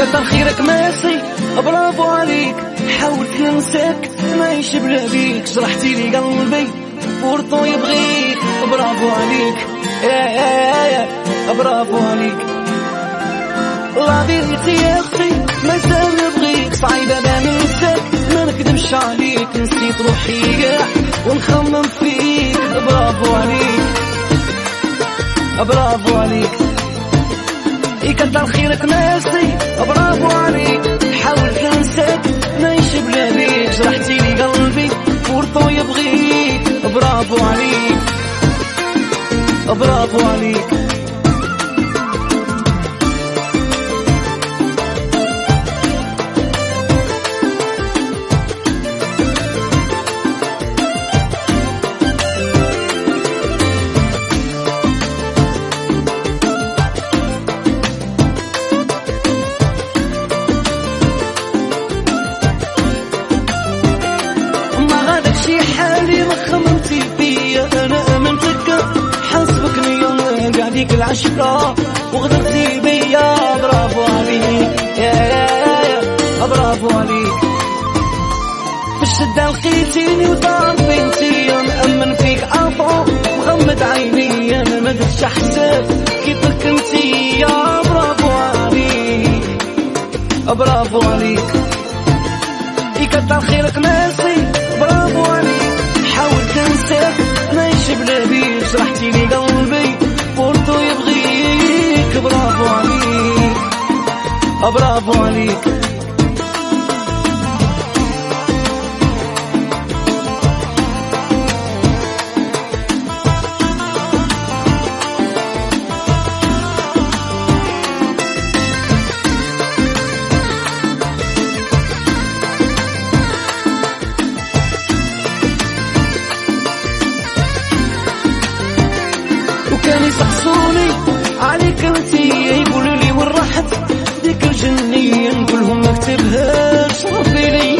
الخيرك ماسي برافو عليك. حاولت ننساك ما يشبه بيك شرحتي لي قلبي ورطو يبغيك. برافو عليك. يا يا يا برافو عليك. لا بيتي يا أختي ما زال نبغيك صعيبه ما ننساك. ما نكذبش عليك. نسيت روحي كاع ونخمم فيك. برافو عليك. برافو عليك. يكتر خيرك ناسي برافو عليك. فيك العشقة وغدرتي بيا برافو عليك يا يا يا برافو عليك بالشدة لقيتيني ودار بنتي. مأمن فيك عفو مغمض عيني. أنا ما درتش حساب كيفك انتي يا برافو عليك برافو عليك يكتر خيرك ناسي. يشبه بيك ديك الجنية نقول لهم ما كتبهاش. ربي ليا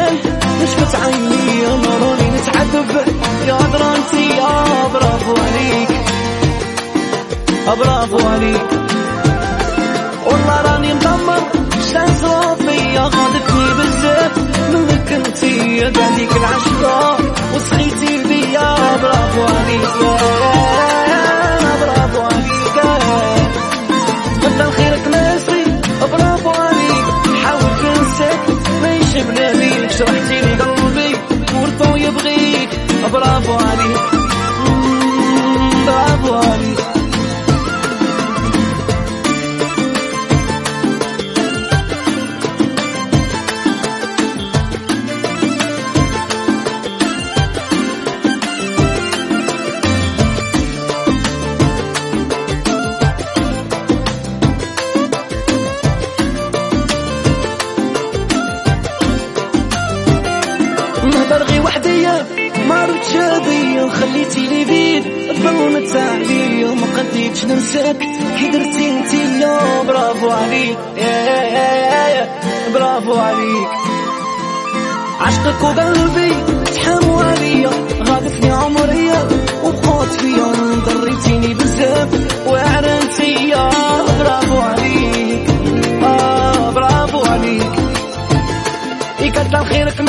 عيني نوروني نتعذب. يا درانتي يا برافو عليك. برافو عليك. والله راني مدمر. شان صوفيا غادتني بزاف منك انتي قاعديك العشقة وصحيتي بيا برافو عليك. برافو عليك. بدل خيرك ناسي برافو عليك. حاول تنساك ما يشبه بيك شرحتي لي عليا وخليتي لي بيد ظلمت عليا وما قديتش ننساك كي درتي انتي لو برافو عليك. برافو عليك. عشقك وقلبي تحاموا عليا. غادفني عمري وبقوت فيا. ضريتيني بزاف واعره انتيا آه، برافو عليك. آه برافو عليك. يقدر خيرك